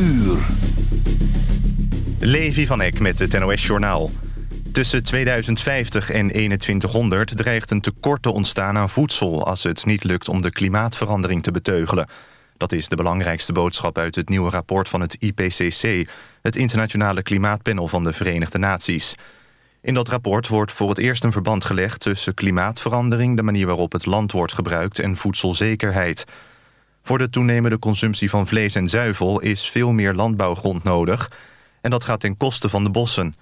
uur. Levi van Eck met het NOS-journaal. Tussen 2050 en 2100 dreigt een tekort te ontstaan aan voedsel... als het niet lukt om de klimaatverandering te beteugelen. Dat is de belangrijkste boodschap uit het nieuwe rapport van het IPCC... het Internationale Klimaatpanel van de Verenigde Naties. In dat rapport wordt voor het eerst een verband gelegd... tussen klimaatverandering, de manier waarop het land wordt gebruikt... en voedselzekerheid... Voor de toenemende consumptie van vlees en zuivel is veel meer landbouwgrond nodig. En dat gaat ten koste van de bossen.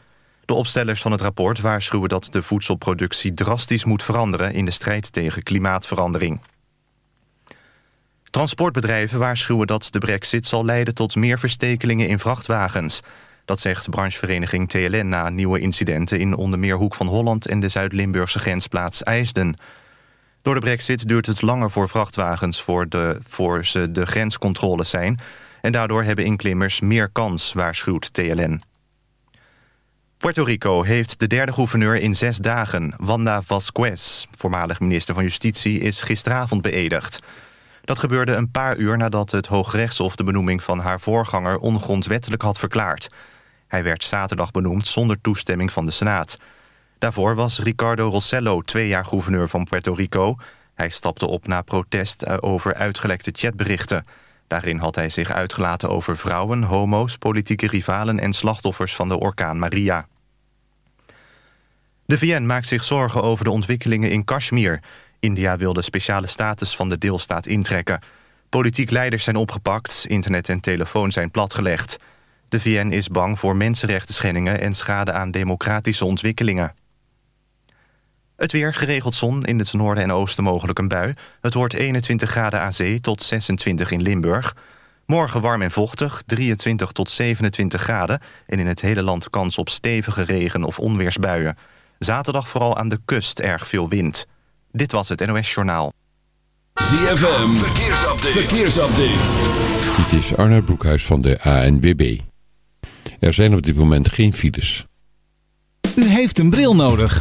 De opstellers van het rapport waarschuwen dat de voedselproductie drastisch moet veranderen in de strijd tegen klimaatverandering. Transportbedrijven waarschuwen dat de brexit zal leiden tot meer verstekelingen in vrachtwagens. Dat zegt branchevereniging TLN na nieuwe incidenten in onder meer Hoek van Holland en de Zuid-Limburgse grensplaats IJsden. Door de brexit duurt het langer voor vrachtwagens voor, de, voor ze de grenscontroles zijn... en daardoor hebben inklimmers meer kans, waarschuwt TLN. Puerto Rico heeft de derde gouverneur in zes dagen. Wanda Vasquez, voormalig minister van Justitie, is gisteravond beëdigd. Dat gebeurde een paar uur nadat het Hooggerechtshof de benoeming van haar voorganger ongrondwettelijk had verklaard. Hij werd zaterdag benoemd zonder toestemming van de Senaat. Daarvoor was Ricardo Rossello twee jaar gouverneur van Puerto Rico. Hij stapte op na protest eh, over uitgelekte chatberichten. Daarin had hij zich uitgelaten over vrouwen, homo's, politieke rivalen... en slachtoffers van de orkaan Maria. De VN maakt zich zorgen over de ontwikkelingen in Kashmir. India wil de speciale status van de deelstaat intrekken. Politiek leiders zijn opgepakt, internet en telefoon zijn platgelegd. De VN is bang voor mensenrechten schendingen en schade aan democratische ontwikkelingen. Het weer, geregeld zon, in het noorden en oosten mogelijk een bui. Het wordt 21 graden aan zee tot 26 in Limburg. Morgen warm en vochtig, 23 tot 27 graden... en in het hele land kans op stevige regen- of onweersbuien. Zaterdag vooral aan de kust erg veel wind. Dit was het NOS Journaal. ZFM, verkeersupdate. verkeersupdate. Dit is Arnold Broekhuis van de ANWB. Er zijn op dit moment geen files. U heeft een bril nodig.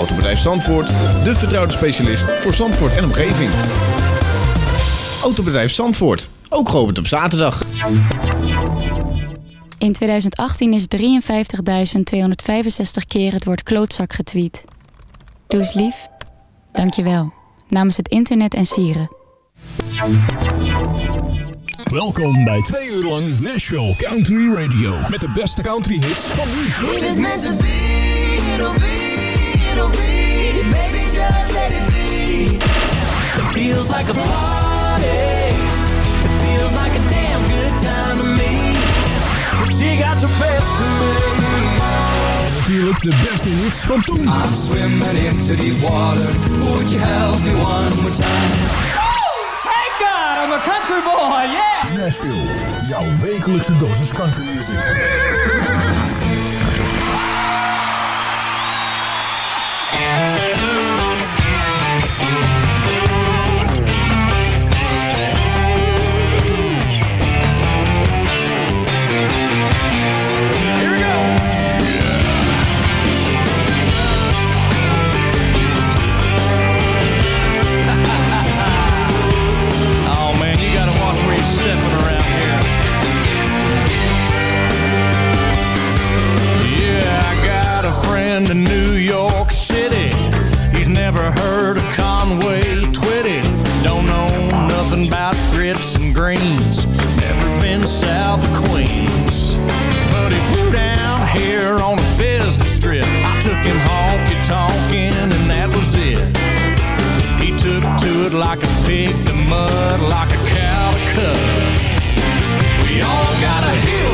Autobedrijf Zandvoort, de vertrouwde specialist voor Zandvoort en omgeving. Autobedrijf Zandvoort, ook geopend op zaterdag. In 2018 is 53.265 keer het woord klootzak getweet. Doe eens lief. Dank je wel. Namens het internet en sieren. Welkom bij twee uur lang Nashville Country Radio. Met de beste country hits van nu. It'll be. Baby, just let it be. It feels like a party. It feels like a damn good time to me. She got the best of me. Natuurlijk de beste hits van toen. I'm swimming into deep water. Would you help me one more time? Thank God, I'm a country boy, yeah! Nashville, jouw wekelijkse dosis country music. Bye. greens. Never been south of Queens. But he flew down here on a business trip. I took him honky-tonkin' and that was it. He took to it like a pig to mud, like a cow to cud. We all got a hill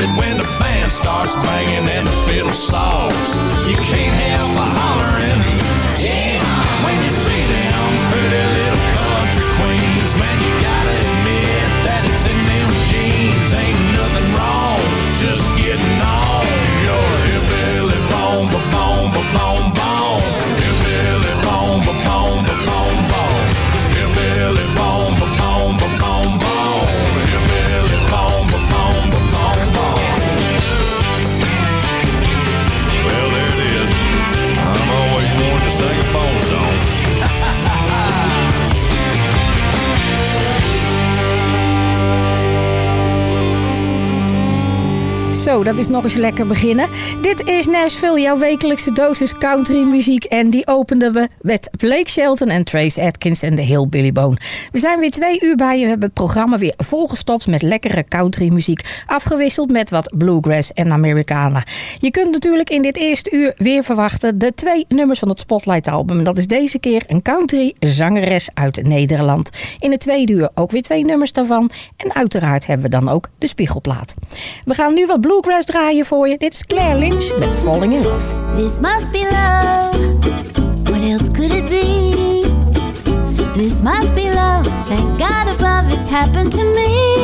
When the band starts banging and the fiddle saws, you can't Zo, dat is nog eens lekker beginnen. Dit is Nashville, jouw wekelijkse dosis country muziek. En die openden we met Blake Shelton en Trace Atkins en de Hillbilly Bone. We zijn weer twee uur bij je. We hebben het programma weer volgestopt met lekkere country muziek. Afgewisseld met wat bluegrass en Americana. Je kunt natuurlijk in dit eerste uur weer verwachten de twee nummers van het Spotlight album. Dat is deze keer een country zangeres uit Nederland. In het tweede uur ook weer twee nummers daarvan. En uiteraard hebben we dan ook de spiegelplaat. We gaan nu wat bluegrass draaien voor je. Dit is Claire Lynch met Falling in Love. This must be love. What else could it be? This must be love. Thank God above it's happened to me.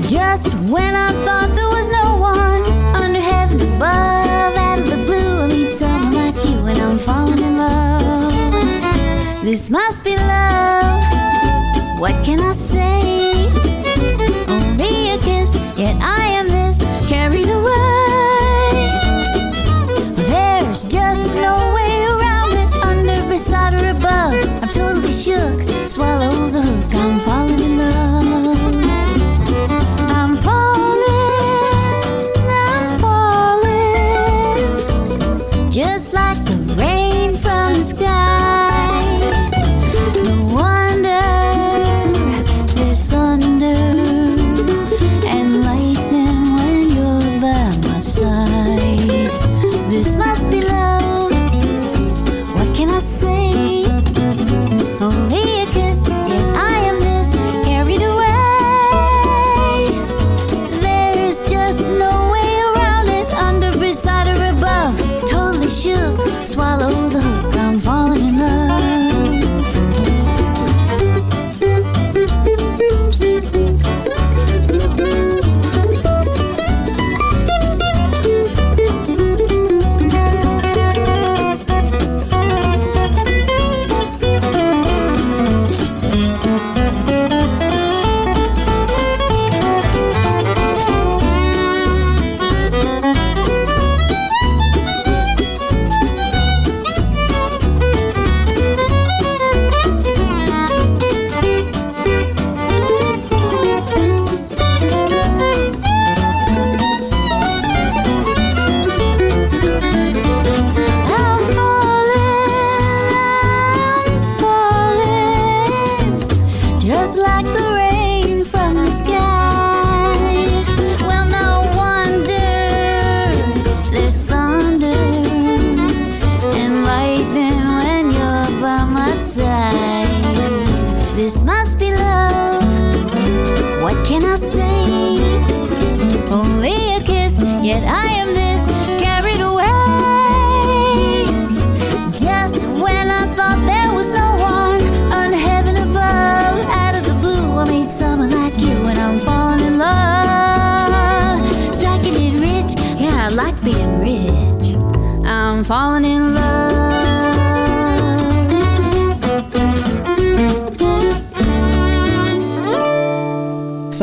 Just when I thought there was no one under heaven above, out of the blue, I meet someone like you and I'm falling in love. This must be love. What can I say? I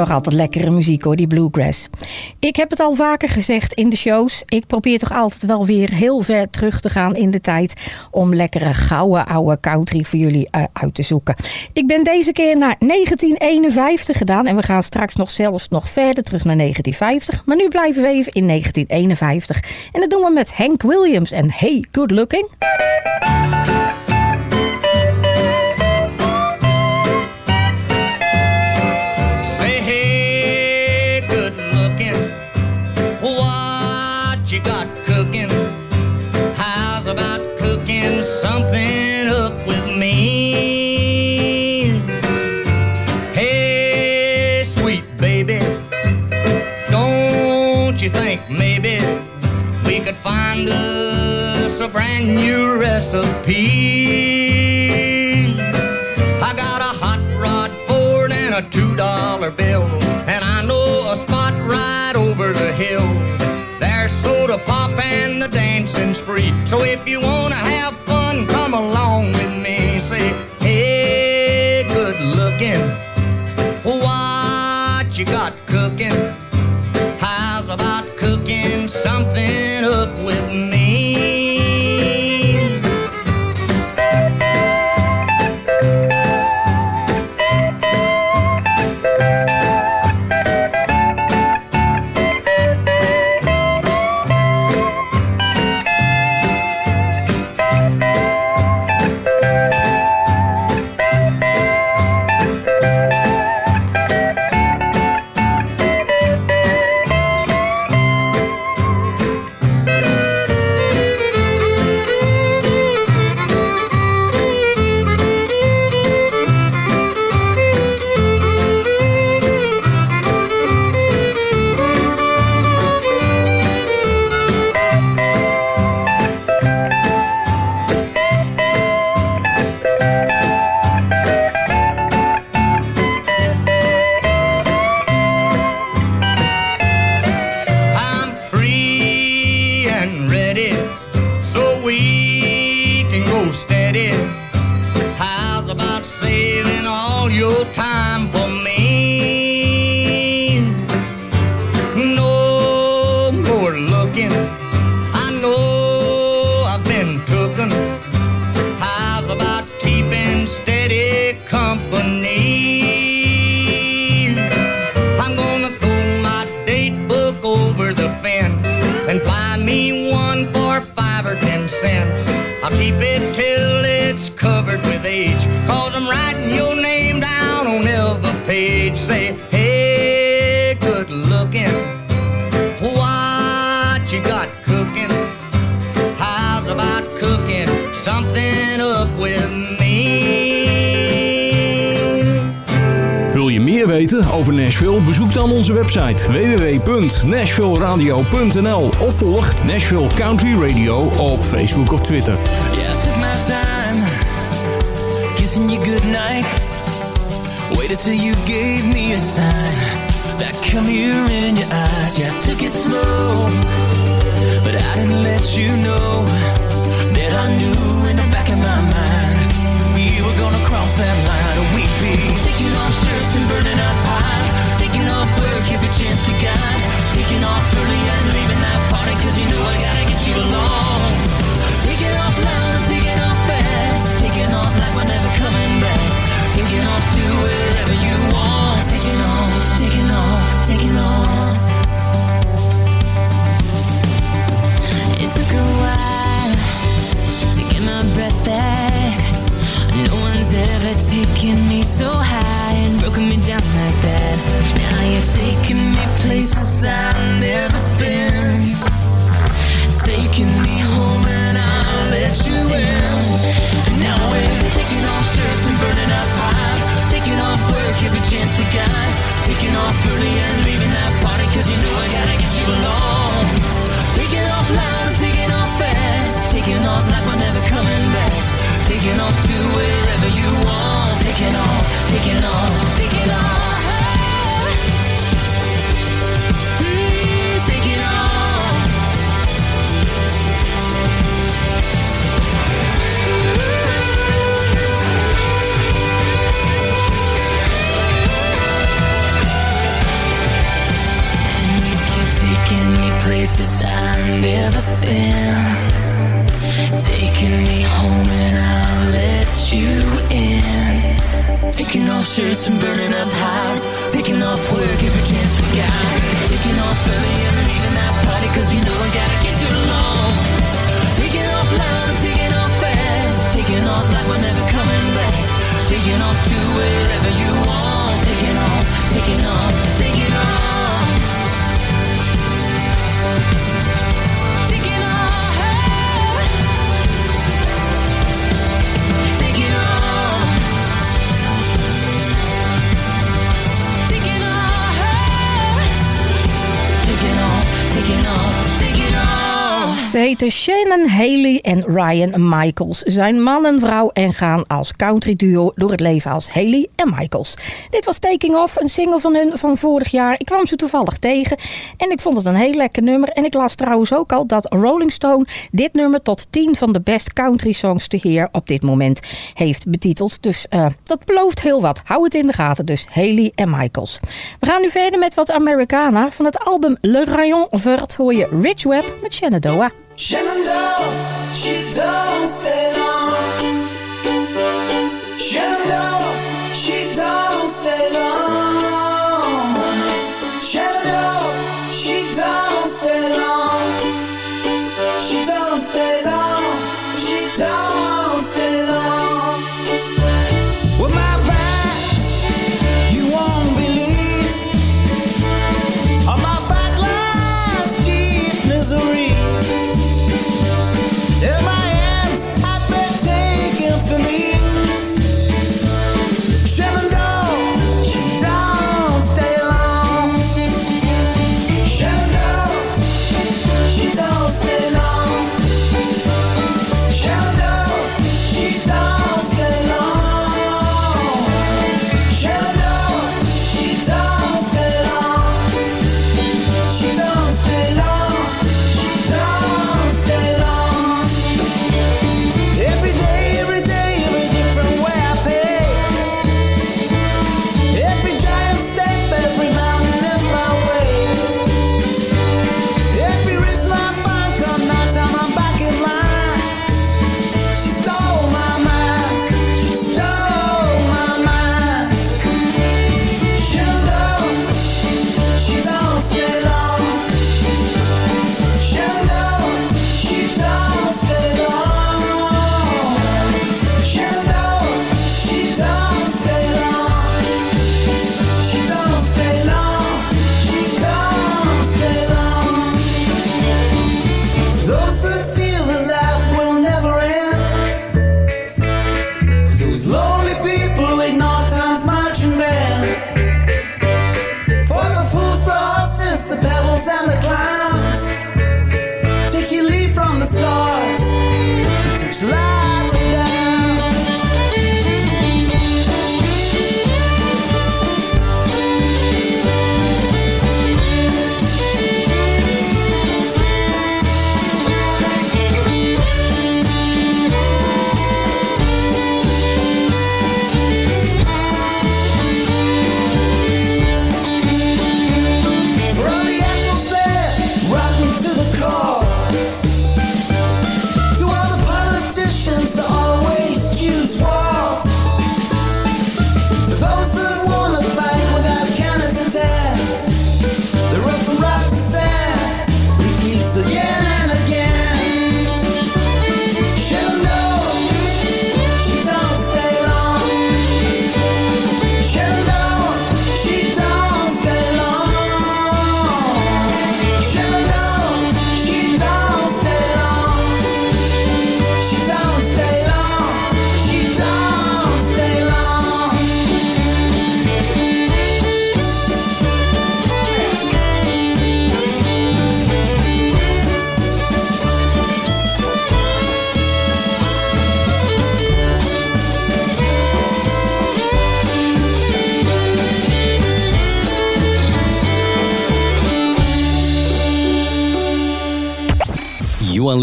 toch altijd lekkere muziek hoor, die bluegrass. Ik heb het al vaker gezegd in de shows. Ik probeer toch altijd wel weer heel ver terug te gaan in de tijd. Om lekkere gouden oude country voor jullie uh, uit te zoeken. Ik ben deze keer naar 1951 gedaan. En we gaan straks nog zelfs nog verder terug naar 1950. Maar nu blijven we even in 1951. En dat doen we met Hank Williams en Hey Good Looking. Us a brand new recipe? I got a hot rod Ford and a two dollar bill, and I know a spot right over the hill. There's soda pop and the dancing's free. So if you wanna have website www.nashvilleradio.nl of volg Nashville Country Radio op Facebook of Twitter. Yeah, I took my time kissing you goodnight. Waited till you gave me a sign. That come here in your eyes. Yeah, I took it slow, but I didn't let you know that I knew in the back of my mind we were gonna cross that line. We'd be taking off shirts and burning work every chance we got, taking off early and leaving that party 'cause you know I gotta get you along. Taking off loud, taking off fast, taking off like we're never coming back. Taking off to wherever you want. Taking off, taking off, taking off. It took a while to get my breath back. No one's ever taken me so high places I've never been. Taking me home and I'll let you in. Now we're taking off shirts and burning our pipe. Taking off work every chance we got. Taking off early and leaving that party cause you know I gotta get you along. Taking off loud, taking off fast. Taking off like we're never coming back. Taking off to wherever you want. Taking off, taking off, taking off. places I've never been. Taking me home and I'll let you in. Taking off shirts and burning up hot Ze heten Shannon Haley en Ryan Michaels. Zijn man en vrouw en gaan als country duo door het leven als Haley en Michaels. Dit was Taking Off, een single van hun van vorig jaar. Ik kwam ze toevallig tegen en ik vond het een heel lekker nummer. En ik las trouwens ook al dat Rolling Stone dit nummer tot 10 van de best country songs te heer op dit moment heeft betiteld. Dus eh, dat belooft heel wat. Hou het in de gaten dus, Haley en Michaels. We gaan nu verder met wat Americana. Van het album Le Rayon Vert hoor je Rich Web met Shenandoah. Shenandoah, she don't stay long.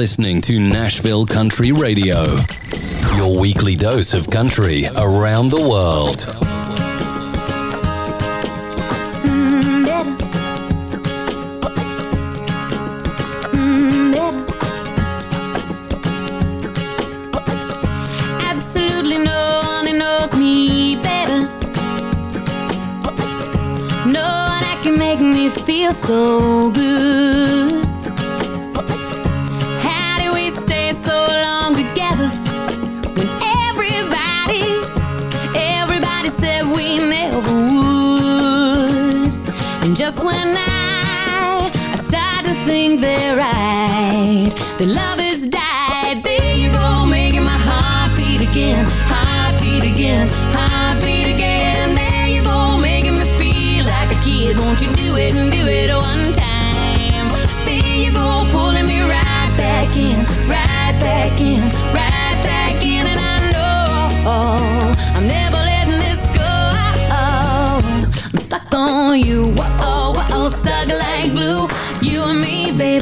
listening to Nashville Country Radio, your weekly dose of country around the world. Absolutely no one knows me better. No one can make me feel so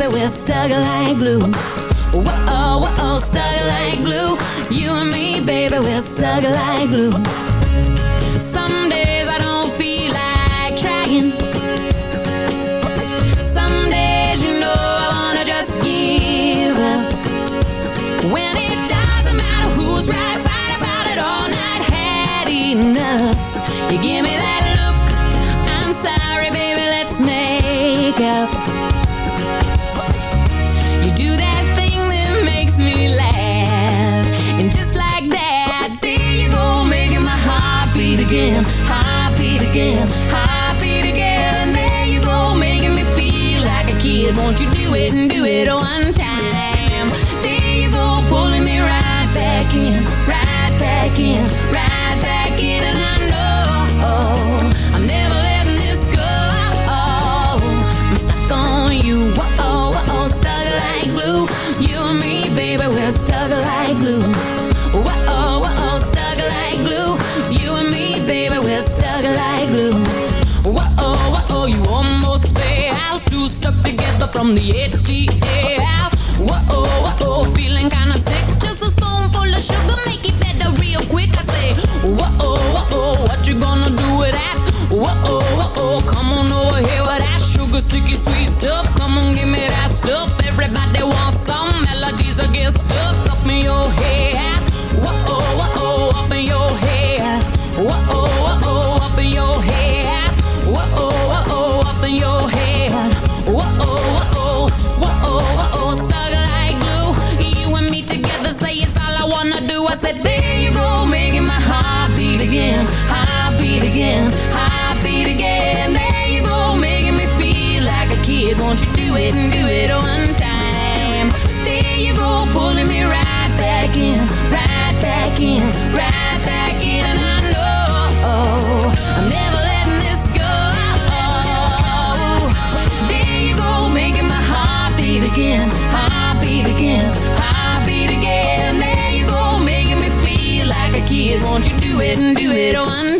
baby, we're stuck like glue. Whoa, whoa, whoa, stuck like glue. You and me, baby, we're stuck like glue. one time. There you go, pulling me right back in, right back in, right back in. And I know I'm never letting this go. I'm stuck on you, stuck like glue. You and me, baby, we're stuck like glue. Stuck like glue. You and me, baby, we're stuck like glue. You almost stuck together from the air did do it one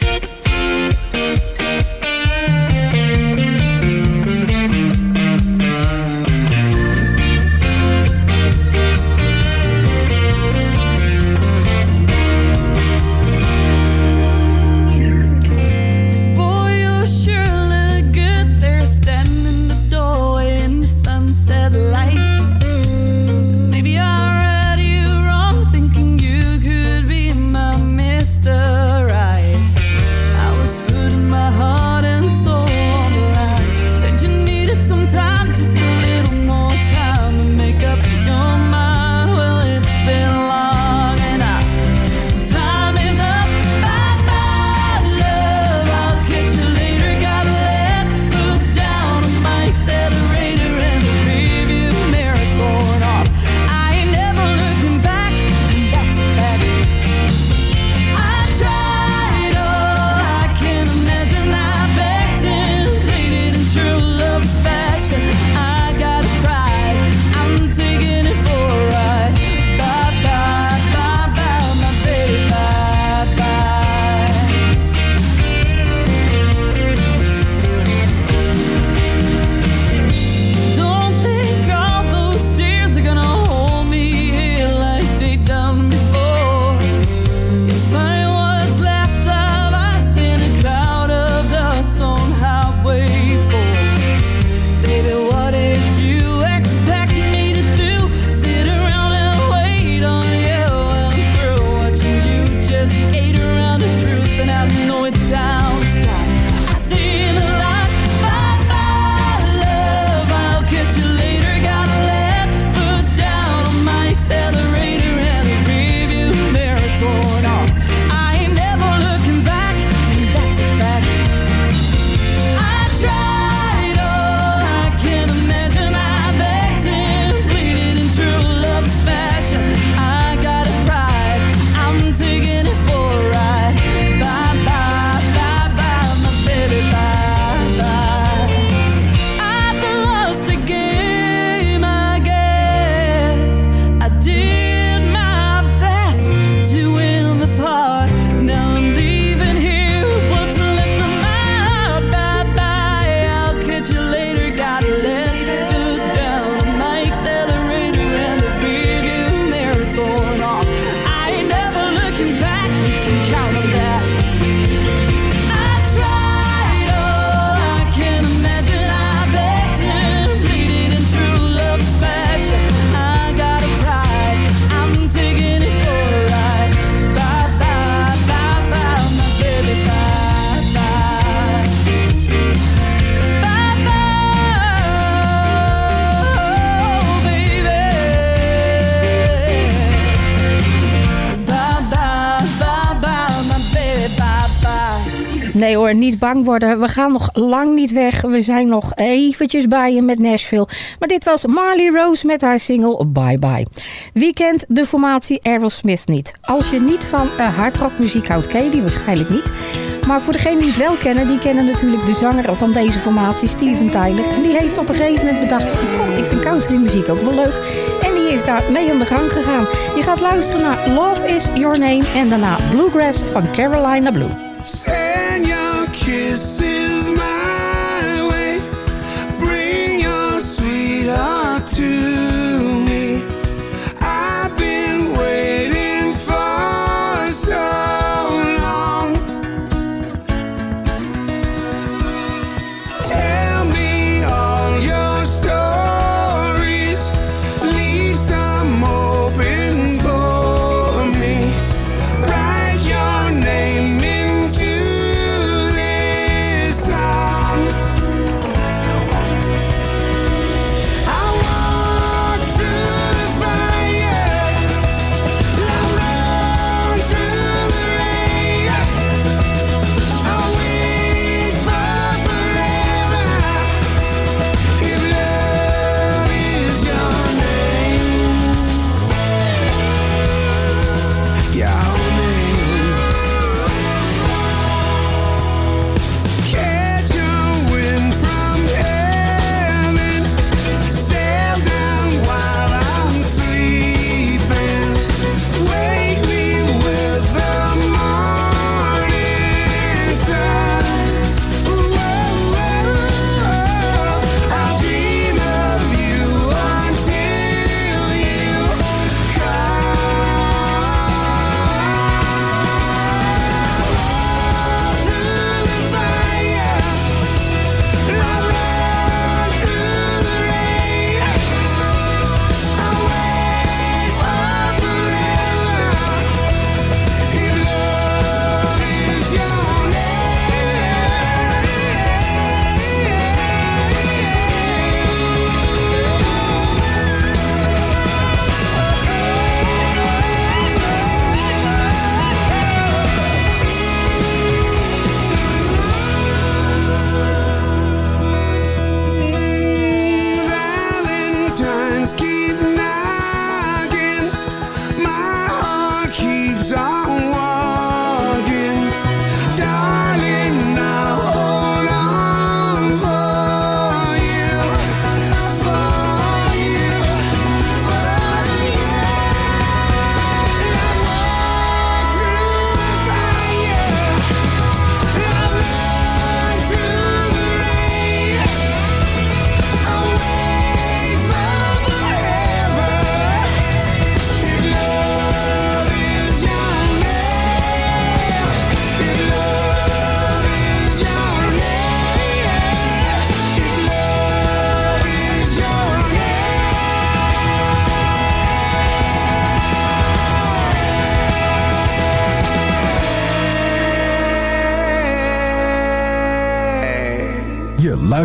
Bang worden. We gaan nog lang niet weg. We zijn nog eventjes bij je met Nashville. Maar dit was Marley Rose met haar single Bye Bye. Wie kent de formatie Aerosmith niet? Als je niet van uh, hardrockmuziek houdt, ken je die waarschijnlijk niet. Maar voor degenen die het wel kennen, die kennen natuurlijk de zanger van deze formatie, Steven Tyler. En die heeft op een gegeven moment bedacht, kom, ik vind countrymuziek ook wel leuk. En die is daar mee aan de gang gegaan. Je gaat luisteren naar Love Is Your Name en daarna Bluegrass van Carolina Blue. kisses.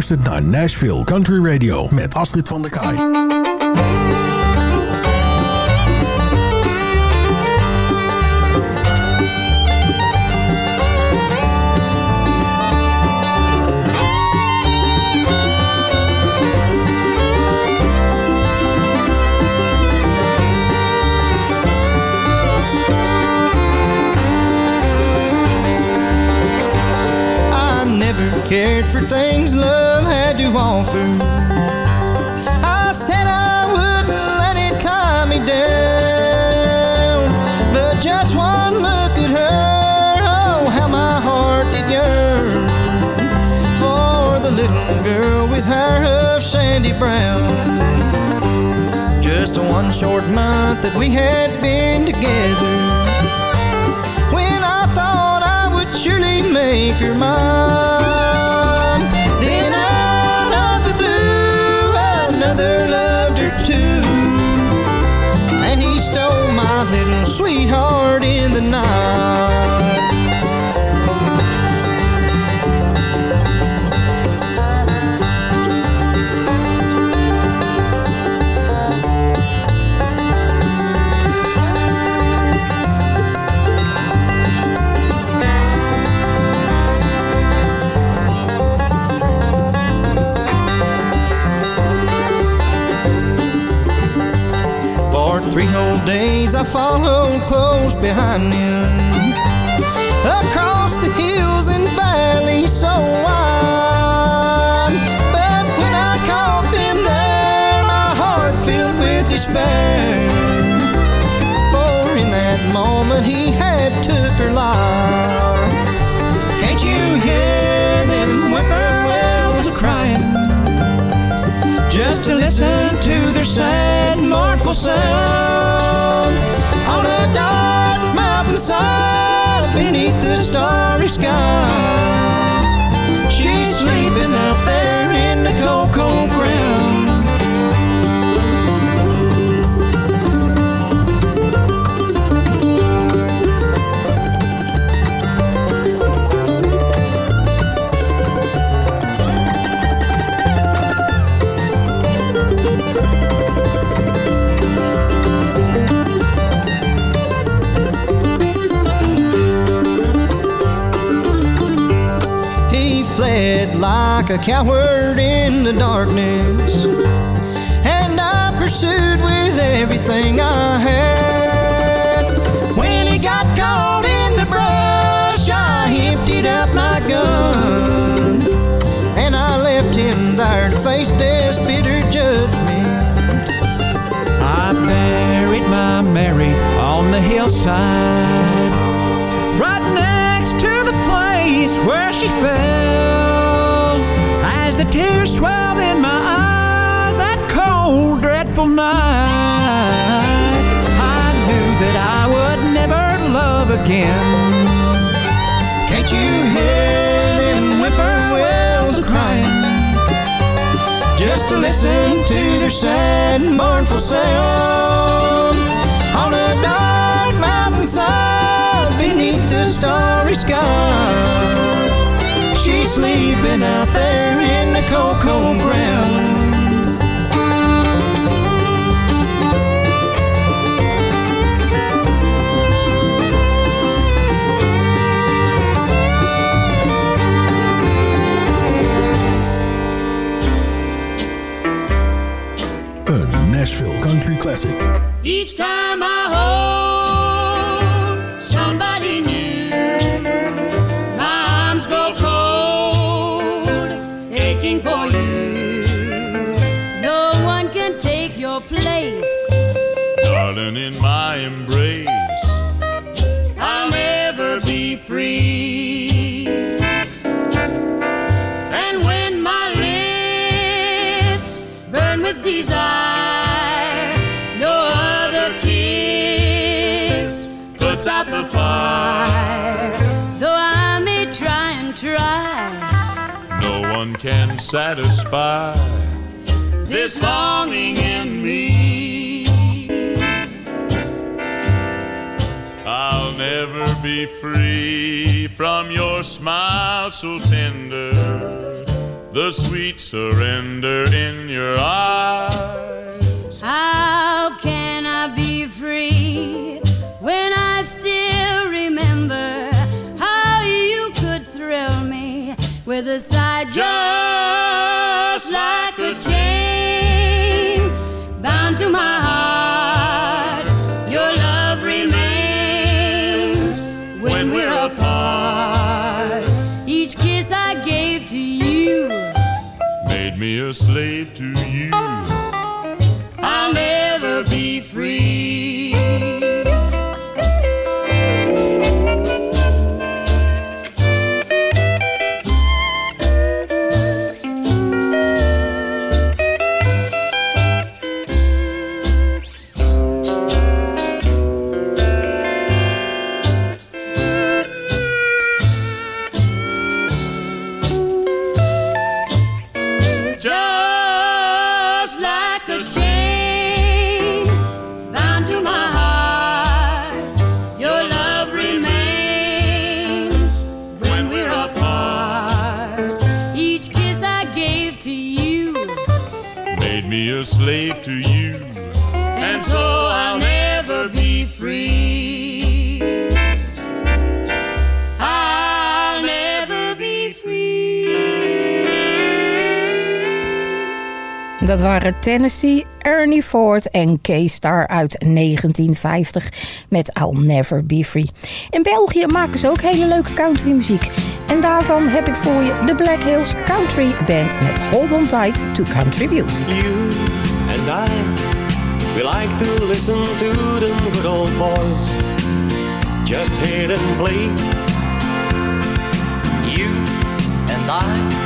Luistert naar Nashville Country Radio met Astrid van der Kaai. I never cared for things love to offer. I said I wouldn't let it tie me down. But just one look at her, oh, how my heart did yearn for the little girl with hair of sandy brown. Just one short month that we had been together. When I thought I would surely make her mine. Sweetheart in the night. the hillside Right next to the place where she fell. As the tears swelled in my eyes That cold, dreadful night I knew that I would never love again. Can't you hear them whippoorwills a-crying Just to listen to their sad and mournful sound dark mountainside beneath the starry skies. She's sleeping out there in the cold, cold ground. Nashville Country Classic. Each time in my embrace, I'll never be free. And when my lips burn with desire, no other kiss puts out the fire. Though I may try and try, no one can satisfy this longing. from your smile so tender, the sweet surrender in your eyes. Dat waren Tennessee, Ernie Ford en K-Star uit 1950 met I'll Never Be Free. In België maken ze ook hele leuke countrymuziek. En daarvan heb ik voor je de Black Hills Country Band met Hold On Tight to Country Music. You and I, we like to listen to the good old boys. Just hit and play. You and I,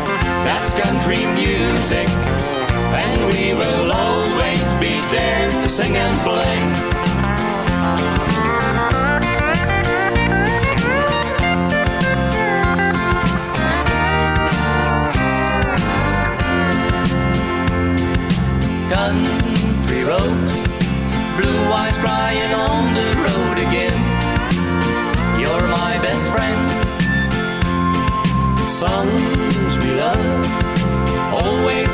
that's country music. And we will always be there to sing and play. Country roads, blue eyes crying on the road again. You're my best friend. Love,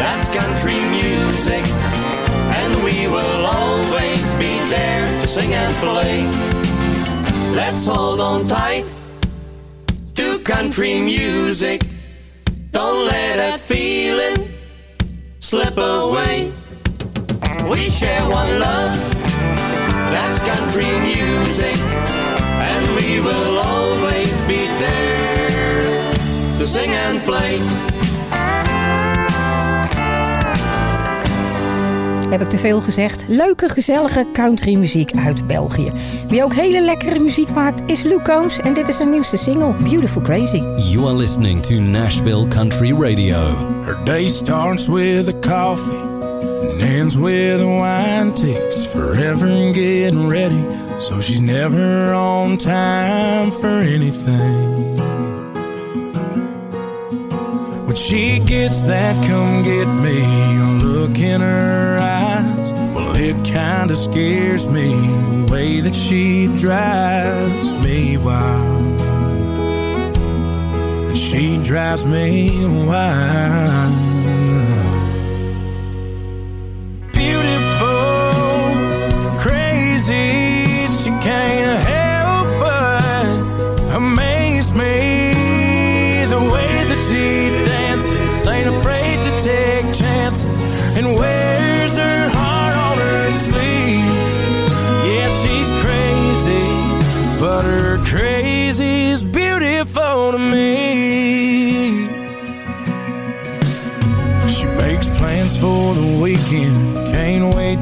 that's country music. And we will always be there to sing and play. Let's hold on tight to country music. Don't let that feeling slip away. We share one love, that's country music, and we will always be there to sing and play. Heb ik te veel gezegd? Leuke, gezellige countrymuziek uit België. Wie ook hele lekkere muziek maakt is Luke Combs en dit is zijn nieuwste single, Beautiful Crazy. You are listening to Nashville Country Radio. Her day starts with a coffee and ends with a wine. Takes forever in getting ready, so she's never on time for anything. When she gets that come get me look in her eyes, well, it kinda scares me the way that she drives me wild. And she drives me wild.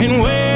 and where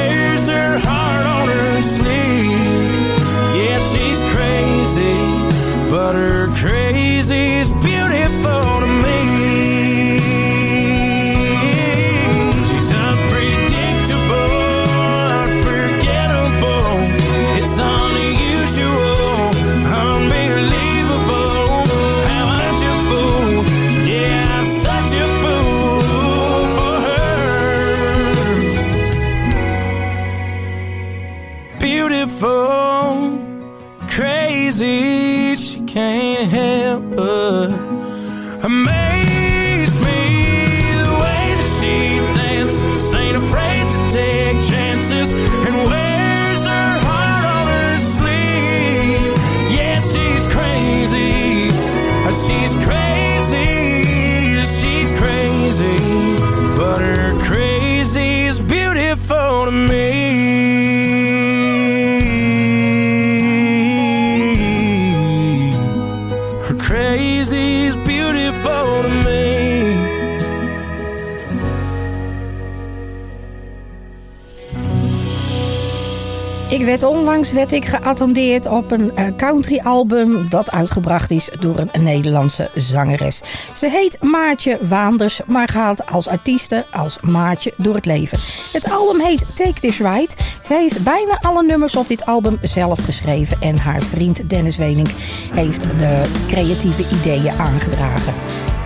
onlangs werd ik geattendeerd op een eh, country album dat uitgebracht is door een Nederlandse zangeres. Ze heet Maartje Waanders, maar gaat als artieste als Maartje door het leven. Het album heet Take This Ride. Zij heeft bijna alle nummers op dit album zelf geschreven en haar vriend Dennis Wenink heeft de creatieve ideeën aangedragen.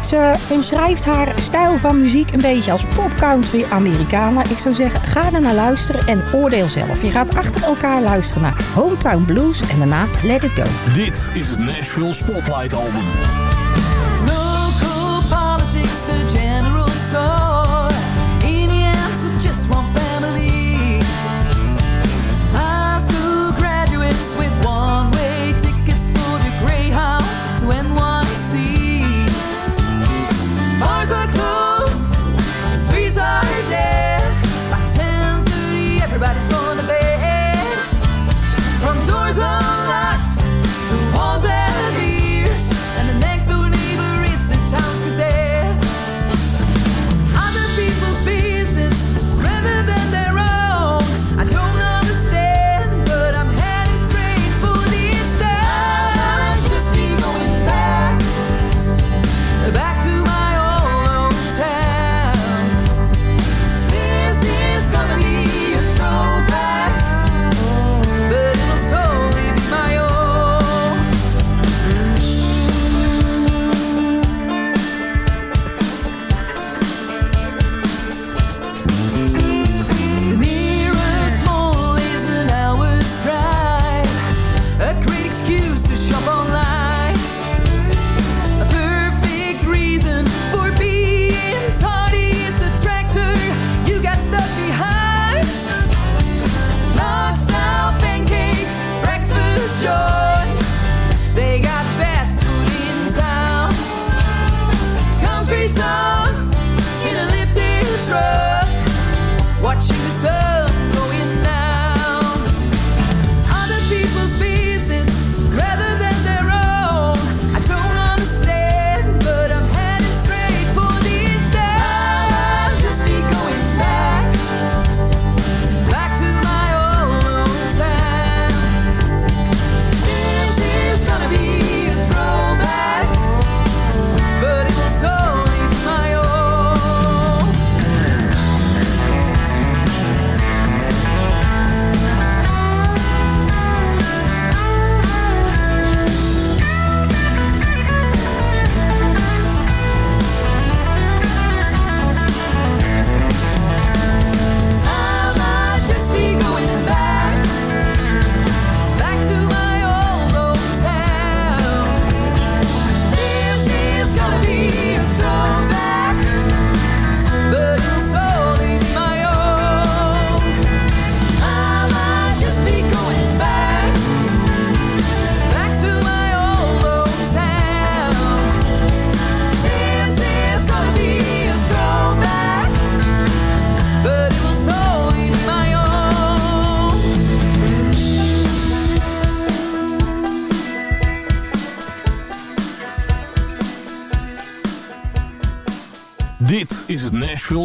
Ze omschrijft haar stijl van muziek een beetje als pop-country Americana. Ik zou zeggen, ga er naar luisteren en oordeel zelf. Je gaat achter elkaar luisteren naar Hometown Blues en daarna Let It Go. Dit is het Nashville Spotlight Album.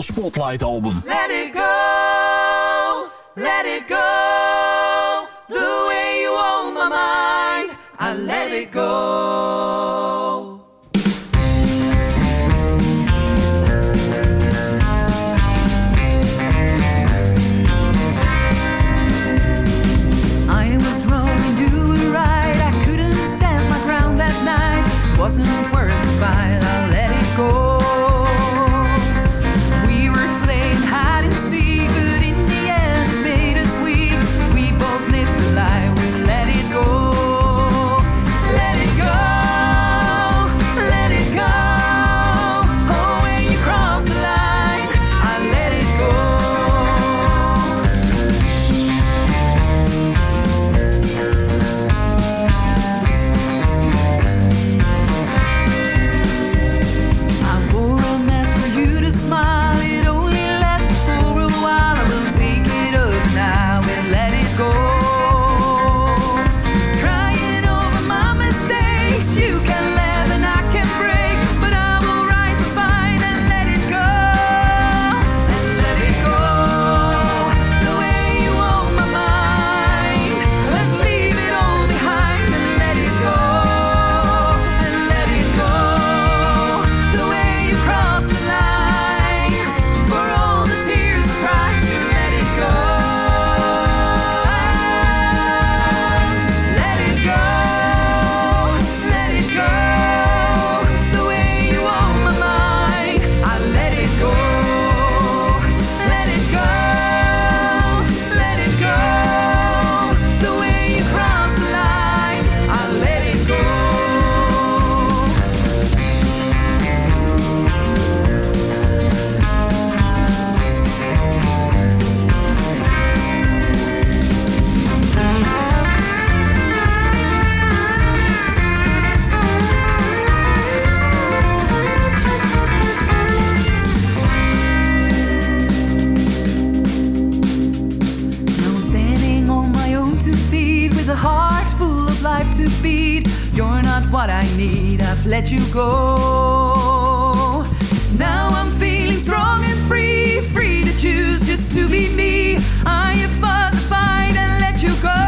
Spotlight album. heart full of life to beat. You're not what I need, I've let you go. Now I'm feeling strong and free, free to choose just to be me. I have fought the fight and let you go.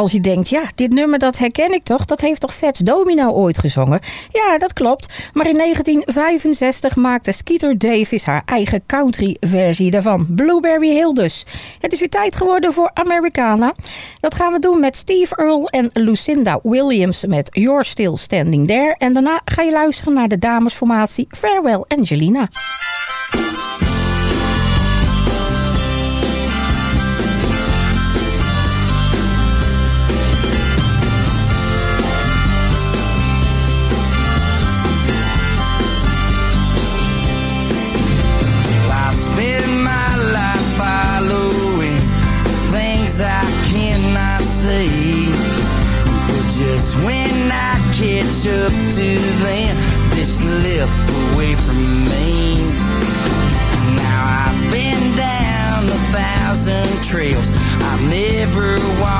Als je denkt, ja, dit nummer dat herken ik toch? Dat heeft toch Fats Domino ooit gezongen? Ja, dat klopt. Maar in 1965 maakte Skeeter Davis haar eigen country versie daarvan. Blueberry Hill dus. Het is weer tijd geworden voor Americana. Dat gaan we doen met Steve Earle en Lucinda Williams met You're Still Standing There. En daarna ga je luisteren naar de damesformatie Farewell Angelina. river wide